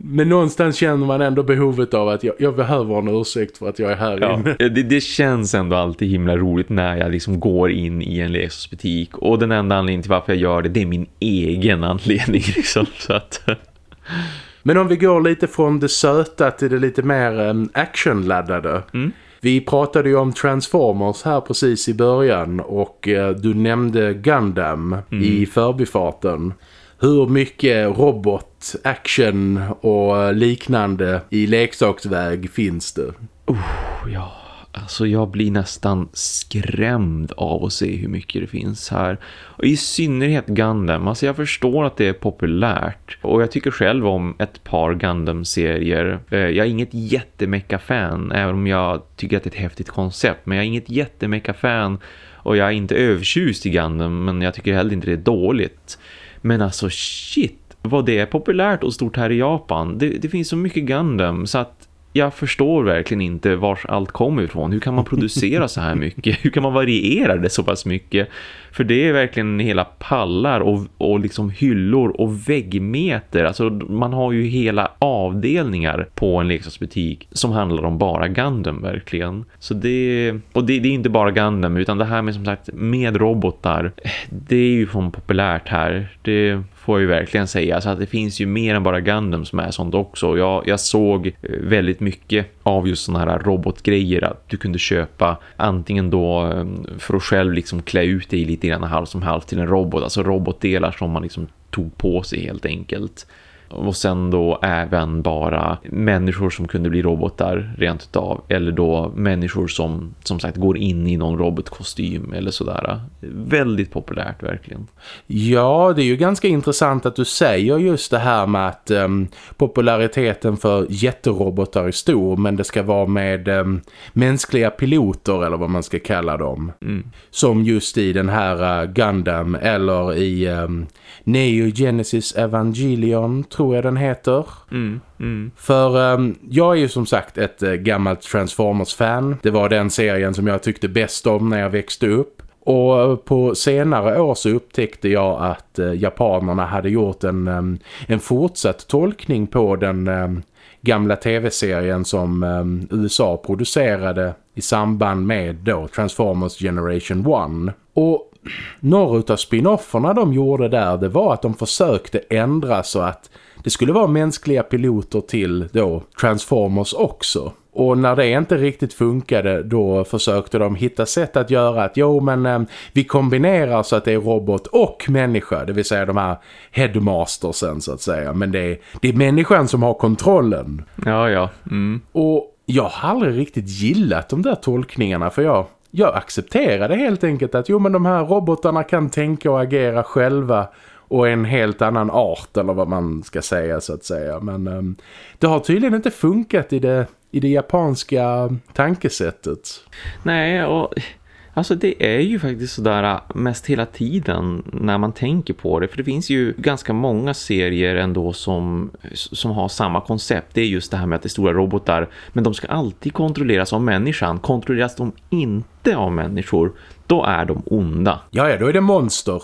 men någonstans känner man ändå behovet av att jag, jag, behöver en ursäkt för att jag är här ja, inne. Det, det, känns ändå alltid himla roligt när jag liksom går in i en leksaksbutik. Och den enda anledningen till varför jag gör det, det är min egen anledning. (laughs) Liksom, så att... Men om vi går lite från det söta till det lite mer um, actionladdade. Mm. Vi pratade ju om Transformers här precis i början och uh, du nämnde Gundam mm. i förbifarten. Hur mycket robot, action och liknande i leksaksväg finns det? Oh, ja. Alltså jag blir nästan skrämd av att se hur mycket det finns här. Och I synnerhet Gundam. Alltså jag förstår att det är populärt. Och jag tycker själv om ett par Gundam-serier. Eh, jag är inget jättemecka-fan. Även om jag tycker att det är ett häftigt koncept. Men jag är inget jättemecka-fan. Och jag är inte övertjust i Gundam. Men jag tycker heller inte det är dåligt. Men alltså shit. Vad det är populärt och stort här i Japan. Det, det finns så mycket Gundam. Så att jag förstår verkligen inte var allt kommer ifrån. Hur kan man producera så här mycket? Hur kan man variera det så pass mycket? För det är verkligen hela pallar och, och liksom hyllor och väggmeter. Alltså man har ju hela avdelningar på en leksaksbutik som handlar om bara Gundam verkligen. Så det, och det, det, är inte bara Gundam utan det här med som sagt med robotar. Det är ju från populärt här. Det får jag ju verkligen säga. Så att det finns ju mer än bara Gundam som är sånt också. Jag, jag såg eh, väldigt mycket av just sådana här robotgrejer. Att du kunde köpa antingen då ehm, för att själv liksom klä ut dig lite grann halv som halv till en robot. Alltså robotdelar som man liksom tog på sig helt enkelt. Och sen då även bara människor som kunde bli robotar rent utav. Eller då människor som som sagt går in i någon robotkostym eller sådär. Väldigt populärt verkligen. Ja, det är ju ganska intressant att du säger just det här med att um, populariteten för jätterobotar är stor. Men det ska vara med um, mänskliga piloter eller vad man ska kalla dem. Mm. Som just i den här uh, Gundam eller i um, Neo Genesis Evangelion tror jag den heter. Mm, mm. För um, jag är ju som sagt ett uh, gammalt Transformers-fan. Det var den serien som jag tyckte bäst om när jag växte upp. Och på senare år så upptäckte jag att uh, japanerna hade gjort en, um, en fortsatt tolkning på den um, gamla tv-serien som USA producerade i samband med då Transformers Generation 1. Och (clears throat) några av spin-offerna de gjorde där det var att de försökte ändra så att det skulle vara mänskliga piloter till då Transformers också. Och när det inte riktigt funkade då försökte de hitta sätt att göra att jo men eh, vi kombinerar så att det är robot och människa. Det vill säga de här headmastersen så att säga. Men det är, det är människan som har kontrollen. Ja, ja. Mm. Och jag har aldrig riktigt gillat de där tolkningarna för jag, jag accepterade helt enkelt att jo men de här robotarna kan tänka och agera själva och en helt annan art eller vad man ska säga så att säga. Men um, det har tydligen inte funkat i det, i det japanska tankesättet. Nej och Alltså det är ju faktiskt sådär äh, mest hela tiden när man tänker på det. För det finns ju ganska många serier ändå som, som har samma koncept. Det är just det här med att det är stora robotar. Men de ska alltid kontrolleras av människan. Kontrolleras de inte inte av människor då är de onda. Ja, ja, då är det monster.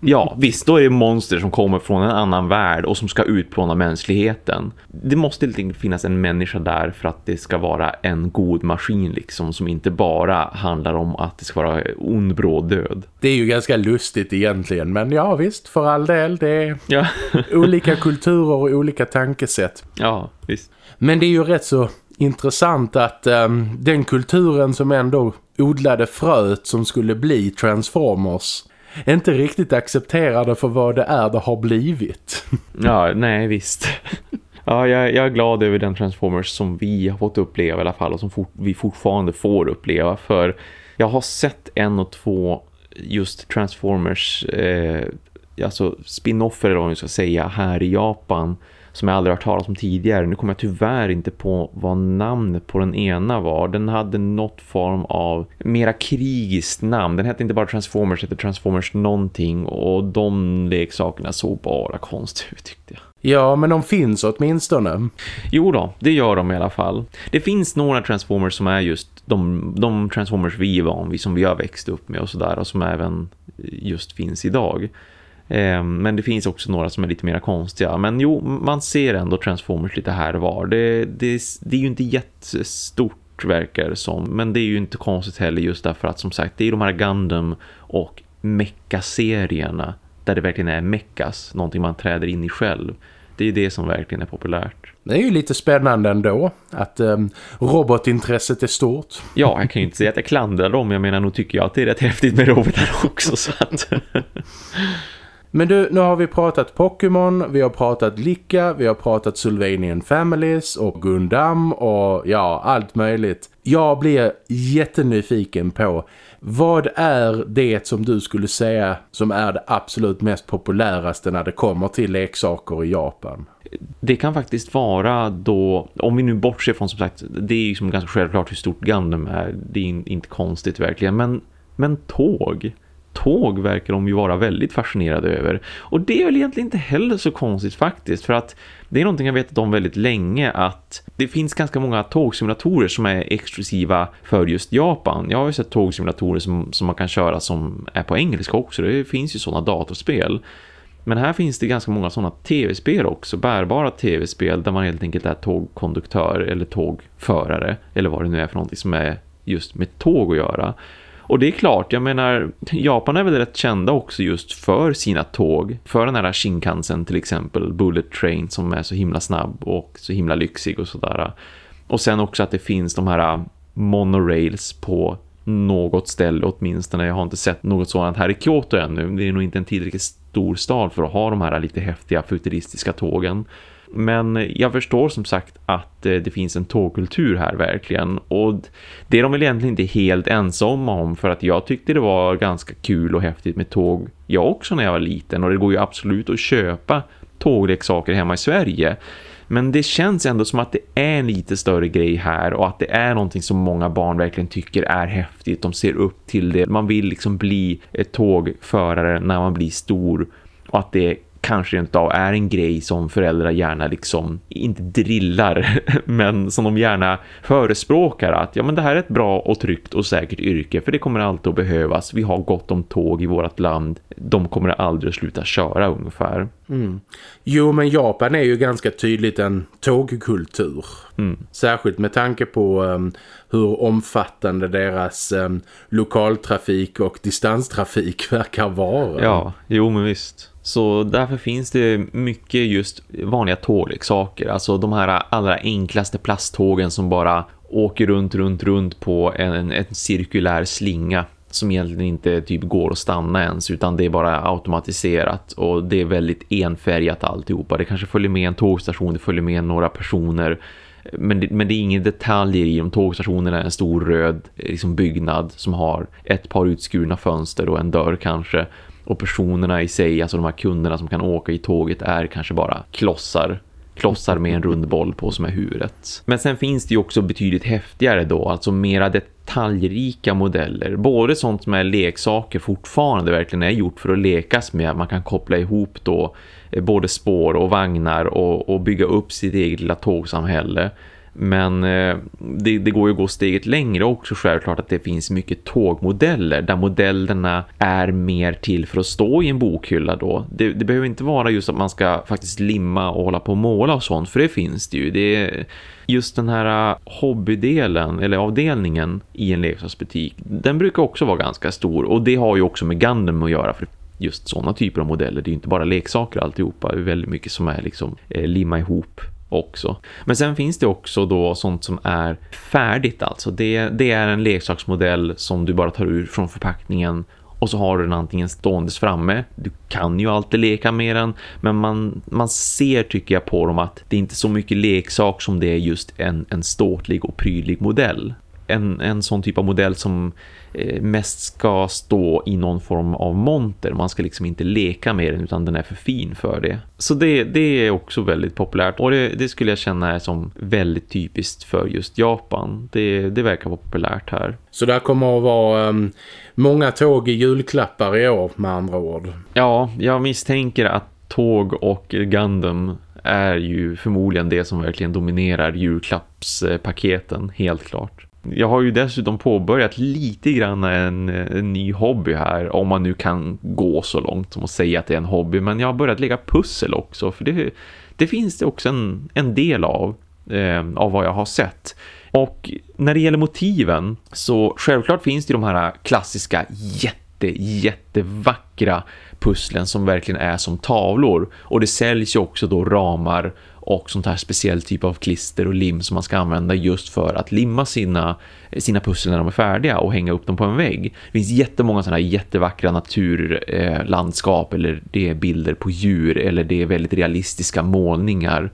ja, visst, då är det monster som kommer från en annan värld och som ska utplåna mänskligheten. Det måste helt enkelt finnas en människa där för att det ska vara en god maskin liksom som inte bara handlar om att det ska vara ond bråd död. Det är ju ganska lustigt egentligen, men ja visst, för all del, det är ja. olika kulturer och olika tankesätt. Ja, visst. Men det är ju rätt så intressant att um, den kulturen som ändå odlade fröet som skulle bli Transformers inte riktigt accepterade för vad det är det har blivit. (laughs) ja, nej visst. (laughs) Ja, jag, jag, är glad över den Transformers som vi har fått uppleva i alla fall och som fort, vi fortfarande får uppleva för jag har sett en och två just Transformers eh, alltså spin-offer eller vad man ska säga här i Japan som jag aldrig har hört talas om tidigare. Nu kommer jag tyvärr inte på vad namnet på den ena var. Den hade något form av mera krigiskt namn. Den hette inte bara Transformers, hette Transformers någonting och de leksakerna såg bara konstigt ut tyckte jag. Ja, men de finns åtminstone. Jo då, det gör de i alla fall. Det finns några Transformers som är just de, de Transformers vi är van vid, som vi har växt upp med och sådär och som även just finns idag. Ehm, men det finns också några som är lite mer konstiga. Men jo, man ser ändå Transformers lite här och var. Det, det, det är ju inte jättestort verkar som. Men det är ju inte konstigt heller just därför att som sagt det är de här Gundam och Mecha-serierna där det verkligen är mechas, någonting man träder in i själv. Det är det som verkligen är populärt. Det är ju lite spännande ändå att um, robotintresset är stort. Ja, jag kan ju inte säga att jag klandrar dem. Jag menar, nog tycker jag att det är rätt häftigt med robotar också. Så att... (laughs) Men du, nu har vi pratat Pokémon, vi har pratat Lika, vi har pratat Sylvanian Families och Gundam och ja, allt möjligt. Jag blir jättenyfiken på vad är det som du skulle säga som är det absolut mest populäraste när det kommer till leksaker i Japan? Det kan faktiskt vara då, om vi nu bortser från som sagt, det är ju som ganska självklart hur stort Gundam är, det är inte konstigt verkligen, men, men tåg tåg verkar de ju vara väldigt fascinerade över. Och det är väl egentligen inte heller så konstigt faktiskt för att det är någonting jag vetat om väldigt länge att det finns ganska många tågsimulatorer som är exklusiva för just Japan. Jag har ju sett tågsimulatorer som, som man kan köra som är på engelska också. Det finns ju sådana datorspel. Men här finns det ganska många sådana tv-spel också, bärbara tv-spel där man helt enkelt är tågkonduktör eller tågförare eller vad det nu är för någonting som är just med tåg att göra. Och det är klart, jag menar, Japan är väl rätt kända också just för sina tåg. För den här Shinkansen till exempel, Bullet Train som är så himla snabb och så himla lyxig och sådär. Och sen också att det finns de här monorails på något ställe åtminstone. Jag har inte sett något sådant här i Kyoto ännu. Det är nog inte en tillräckligt stor stad för att ha de här lite häftiga futuristiska tågen. Men jag förstår som sagt att eh, det finns en tågkultur här verkligen. Och det är de väl egentligen inte helt ensamma om för att jag tyckte det var ganska kul och häftigt med tåg. Jag också när jag var liten och det går ju absolut att köpa tågleksaker hemma i Sverige. Men det känns ändå som att det är en lite större grej här och att det är någonting som många barn verkligen tycker är häftigt. De ser upp till det. Man vill liksom bli ett tågförare när man blir stor och att det kanske inte av är en grej som föräldrar gärna liksom inte drillar (laughs) men som de gärna förespråkar att ja men det här är ett bra och tryggt och säkert yrke för det kommer alltid att behövas. Vi har gott om tåg i vårt land. De kommer aldrig att sluta köra ungefär. Mm. Jo men Japan är ju ganska tydligt en tågkultur. Mm. Särskilt med tanke på um, hur omfattande deras um, lokaltrafik och distanstrafik (laughs) verkar vara. Ja, jo men visst. Så därför finns det mycket just vanliga tågleksaker. Alltså de här allra enklaste plasttågen som bara åker runt, runt, runt på en, en cirkulär slinga som egentligen inte typ går att stanna ens utan det är bara automatiserat och det är väldigt enfärgat alltihopa. Det kanske följer med en tågstation, det följer med några personer men det, men det är ingen detaljer i de tågstationerna en stor röd liksom byggnad som har ett par utskurna fönster och en dörr kanske och personerna i sig, alltså de här kunderna som kan åka i tåget är kanske bara klossar klossar med en rund boll på som är huvudet. Men sen finns det ju också betydligt häftigare då, alltså mera detaljrika modeller. Både sånt som är leksaker fortfarande verkligen är gjort för att lekas med. Man kan koppla ihop då eh, både spår och vagnar och, och bygga upp sitt eget lilla tågsamhälle. Men eh, det, det, går ju att gå steget längre också självklart att det finns mycket tågmodeller där modellerna är mer till för att stå i en bokhylla då. Det, det behöver inte vara just att man ska faktiskt limma och hålla på och måla och sånt för det finns det ju. Det är just den här eh, hobbydelen eller avdelningen i en leksaksbutik den brukar också vara ganska stor och det har ju också med Gundam att göra för just sådana typer av modeller. Det är ju inte bara leksaker alltihopa. Det är väldigt mycket som är liksom eh, limma ihop också. Men sen finns det också då sånt som är färdigt alltså. Det, det är en leksaksmodell som du bara tar ur från förpackningen och så har du den antingen ståendes framme. Du kan ju alltid leka med den. Men man, man ser tycker jag på dem att det är inte så mycket leksak som det är just en, en ståtlig och prydlig modell. En, en sån typ av modell som Eh, mest ska stå i någon form av monter. Man ska liksom inte leka med den utan den är för fin för det. Så det, det är också väldigt populärt och det, det skulle jag känna är som väldigt typiskt för just Japan. Det, det verkar vara populärt här. Så där kommer att vara um, många tåg i julklappar i år med andra ord. Ja, jag misstänker att tåg och Gundam är ju förmodligen det som verkligen dominerar julklappspaketen, helt klart. Jag har ju dessutom påbörjat lite grann en, en, ny hobby här. Om man nu kan gå så långt som att säga att det är en hobby. Men jag har börjat lägga pussel också. För det, det finns det också en, en del av, eh, av vad jag har sett. Och när det gäller motiven så självklart finns det de här klassiska jätte, jättevackra pusslen som verkligen är som tavlor. Och det säljs ju också då ramar och sånt här speciell typ av klister och lim som man ska använda just för att limma sina, sina pussel när de är färdiga och hänga upp dem på en vägg. Det finns jättemånga sådana här jättevackra naturlandskap eh, eller det är bilder på djur eller det är väldigt realistiska målningar.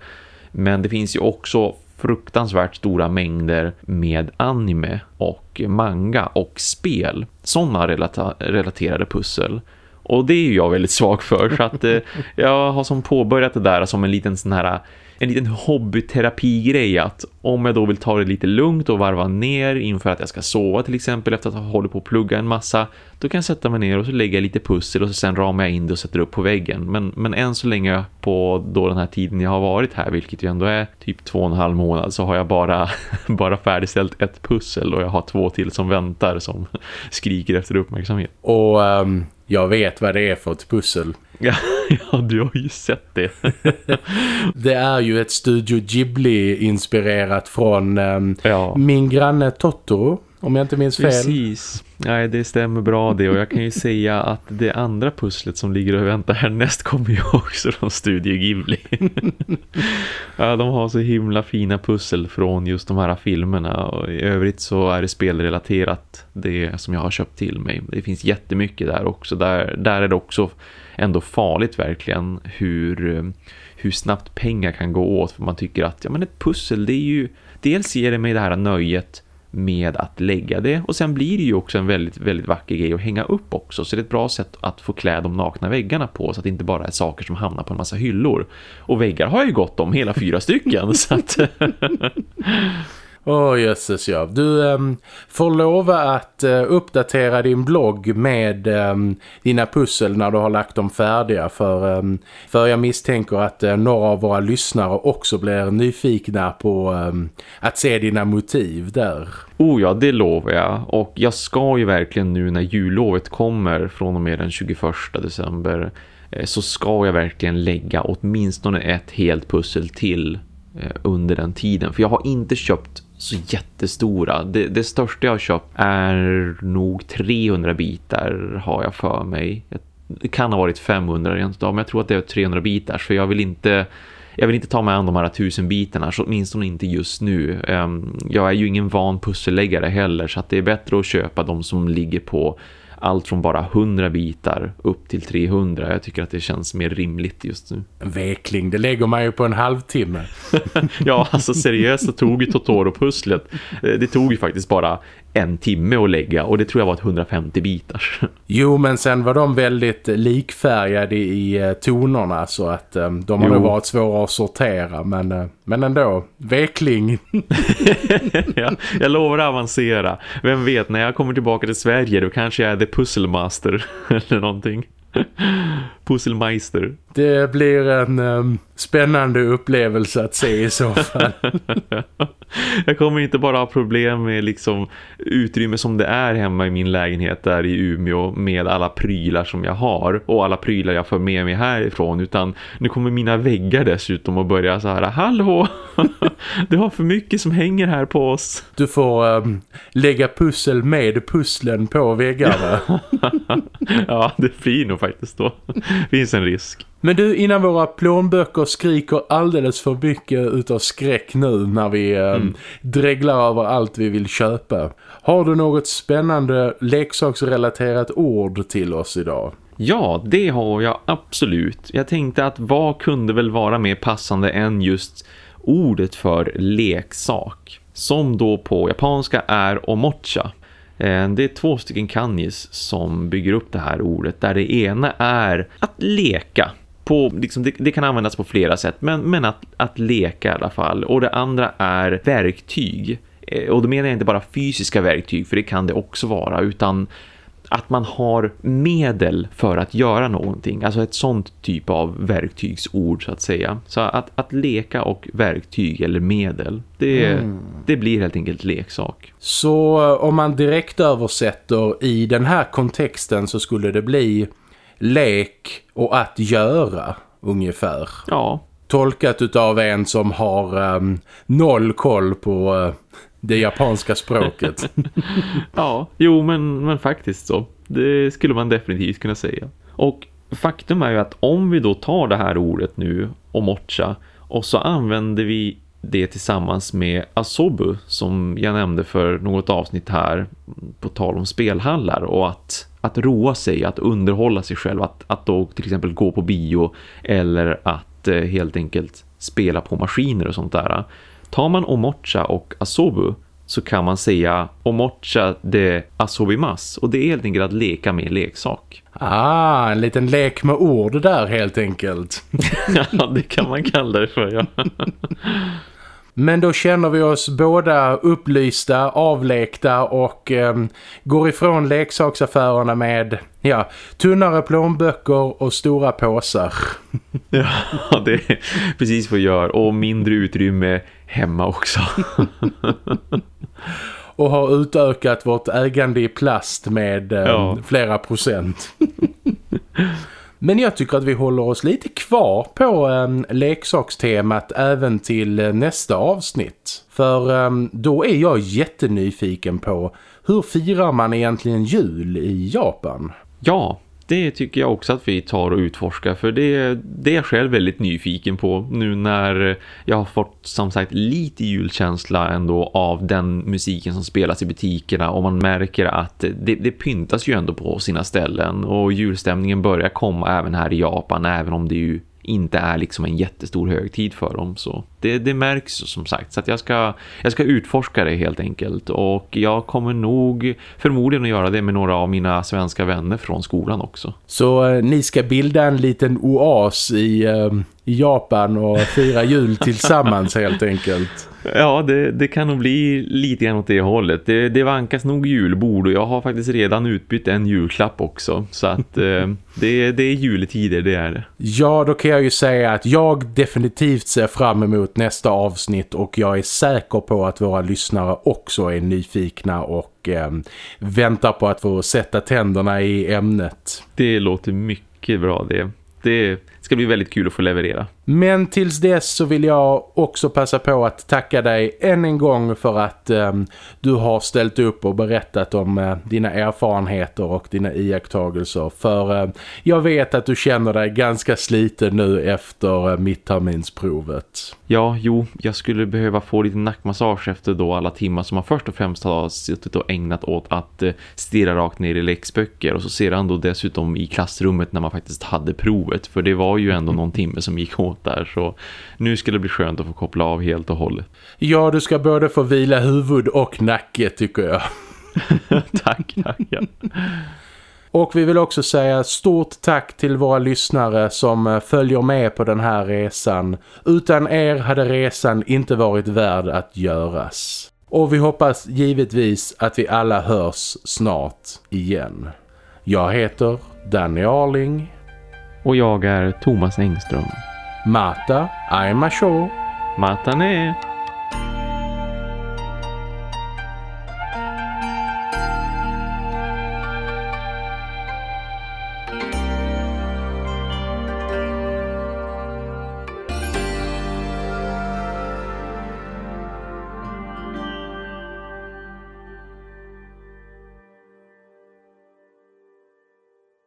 Men det finns ju också fruktansvärt stora mängder med anime och manga och spel. Sådana relata relaterade pussel. Och det är jag väldigt svag för så att eh, jag har som påbörjat det där som en liten sån här en liten hobbyterapi-grej att om jag då vill ta det lite lugnt och varva ner inför att jag ska sova till exempel efter att ha hållit på att plugga en massa då kan jag sätta mig ner och så lägga lite pussel och så sen ramar jag in det och sätter upp på väggen. Men, men än så länge på då den här tiden jag har varit här, vilket ju ändå är typ två och en halv månad, så har jag bara, (laughs) bara färdigställt ett pussel och jag har två till som väntar som (laughs) skriker efter uppmärksamhet. Och um, jag vet vad det är för ett pussel. (laughs) Ja, ja du har ju sett det. (laughs) det är ju ett Studio Ghibli-inspirerat från um, ja. min granne Totoro om jag inte minns fel. Precis. Nej, det stämmer bra det. Och jag kan ju säga att det andra pusslet som ligger och väntar härnäst kommer ju också från Studio Ghibli. (laughs) ja, de har så himla fina pussel från just de här filmerna. Och i övrigt så är det spelrelaterat det som jag har köpt till mig. Det finns jättemycket där också. Där, där är det också ändå farligt verkligen hur, eh, hur snabbt pengar kan gå åt. För man tycker att ja, men ett pussel det är ju... Dels ger det mig det här nöjet med att lägga det. Och sen blir det ju också en väldigt, väldigt vacker grej att hänga upp också. Så det är ett bra sätt att få klä de nakna väggarna på så att det inte bara är saker som hamnar på en massa hyllor. Och väggar har ju gått om hela fyra stycken. (laughs) så att Åh oh, jösses ja. Du um, får lova att uh, uppdatera din blogg med um, dina pussel när du har lagt dem färdiga. För, um, för jag misstänker att uh, några av våra lyssnare också blir nyfikna på att se dina motiv där. Oh ja, det lovar jag. Och jag ska ju verkligen nu när jullovet kommer från och med den 21 december eh, så ska jag verkligen lägga åtminstone ett helt pussel till under den tiden. För jag har inte köpt så jättestora. Det, det, största jag har köpt är nog 300 bitar har jag för mig. Det kan ha varit 500 rent av, men jag tror att det är 300 bitar för jag vill inte jag vill inte ta mig an de här tusen bitarna så åtminstone inte just nu. Ehm, jag är ju ingen van pusselläggare heller så att det är bättre att köpa de som ligger på allt från bara 100 bitar upp till 300. Jag tycker att det känns mer rimligt just nu. En vekling, det lägger man ju på en halvtimme. (laughs) ja, alltså seriöst så tog ju Totoro-pusslet. Eh, det tog ju faktiskt bara en timme att lägga och det tror jag var ett 150 bitar. (laughs) Jo, men sen var de väldigt likfärgade i eh, tonerna så att um, de har varit svåra att sortera men, uh, men ändå, vekling. (laughs) ja, jag lovar att avancera. Vem vet, när jag kommer tillbaka till Sverige då kanske jag är the puzzlemaster (laughs) eller någonting. Pusselmeister. Det blir en um, spännande upplevelse att se i så fall. (laughs) jag kommer inte bara ha problem med liksom utrymme som det är hemma i min lägenhet där i Umeå med alla prylar som jag har och alla prylar jag får med mig härifrån utan nu kommer mina väggar dessutom att börja så här Hallå! (laughs) det har för mycket som hänger här på oss. Du får um, lägga pussel med pusslen på väggarna. (laughs) ja, det blir nog faktiskt då. finns en risk. Men du, innan våra plånböcker skriker alldeles för mycket utav skräck nu när vi eh, mm. dreglar över allt vi vill köpa. Har du något spännande leksaksrelaterat ord till oss idag? Ja, det har jag absolut. Jag tänkte att vad kunde väl vara mer passande än just ordet för leksak? Som då på japanska är omocha. Eh, det är två stycken kanjis som bygger upp det här ordet där det ena är att leka på, liksom, det, det, kan användas på flera sätt men, men att, att leka i alla fall. Och det andra är verktyg. Eh, och då menar jag inte bara fysiska verktyg för det kan det också vara utan att man har medel för att göra någonting. Alltså ett sånt typ av verktygsord så att säga. Så att, att leka och verktyg eller medel, det, mm. det blir helt enkelt leksak. Så eh, om man direkt översätter i den här kontexten så skulle det bli lek och att göra ungefär. Ja. Tolkat av en som har um, noll koll på uh, det japanska språket. (laughs) ja, jo men, men faktiskt så. Det skulle man definitivt kunna säga. Och faktum är ju att om vi då tar det här ordet nu, omocha, och så använder vi det tillsammans med asobu som jag nämnde för något avsnitt här på tal om spelhallar och att att roa sig, att underhålla sig själv, att, att då till exempel gå på bio eller att eh, helt enkelt spela på maskiner och sånt där. Tar man omocha och asobu så kan man säga omocha de asobimas och det är helt enkelt att leka med leksak. Ah, en liten lek med ord där helt enkelt. (laughs) ja, det kan man kalla det för, ja. (laughs) Men då känner vi oss båda upplysta, avlekta och eh, går ifrån leksaksaffärerna med ja, tunnare plånböcker och stora påsar. (laughs) ja, det är precis vad jag gör. Och mindre utrymme hemma också. (laughs) och har utökat vårt ägande i plast med eh, ja. flera procent. (laughs) Men jag tycker att vi håller oss lite kvar på um, leksakstemat även till uh, nästa avsnitt. För um, då är jag jättenyfiken på hur firar man egentligen jul i Japan? Ja, det tycker jag också att vi tar och utforskar för det, det är jag själv väldigt nyfiken på nu när jag har fått som sagt lite julkänsla ändå av den musiken som spelas i butikerna och man märker att det, det pyntas ju ändå på sina ställen och julstämningen börjar komma även här i Japan även om det ju inte är liksom en jättestor högtid för dem så det, det märks som sagt så att jag ska, jag ska utforska det helt enkelt och jag kommer nog förmodligen att göra det med några av mina svenska vänner från skolan också. Så eh, ni ska bilda en liten oas i eh, Japan och fira jul (laughs) tillsammans helt enkelt. Ja, det, det kan nog bli lite grann åt det hållet. Det, det vankas nog julbord och jag har faktiskt redan utbytt en julklapp också. Så att eh, det, det är juletider, det är det. Ja, då kan jag ju säga att jag definitivt ser fram emot nästa avsnitt och jag är säker på att våra lyssnare också är nyfikna och eh, väntar på att få sätta tänderna i ämnet. Det låter mycket bra det. Det ska bli väldigt kul att få leverera. Men tills dess så vill jag också passa på att tacka dig än en gång för att eh, du har ställt upp och berättat om eh, dina erfarenheter och dina iakttagelser. För eh, jag vet att du känner dig ganska sliten nu efter eh, mittterminsprovet. Ja, jo, jag skulle behöva få lite nackmassage efter då alla timmar som man först och främst har suttit och ägnat åt att eh, stirra rakt ner i läxböcker och så sedan då dessutom i klassrummet när man faktiskt hade provet. För det var ju ändå någon timme som gick åt där så nu ska det bli skönt att få koppla av helt och hållet. Ja, du ska både få vila huvud och nacke tycker jag. (laughs) tack, tack. Ja. Och vi vill också säga stort tack till våra lyssnare som eh, följer med på den här resan. Utan er hade resan inte varit värd att göras. Och vi hoppas givetvis att vi alla hörs snart igen. Jag heter Danny Arling Och jag är Thomas Engström. Mata, I'm a show. Matane!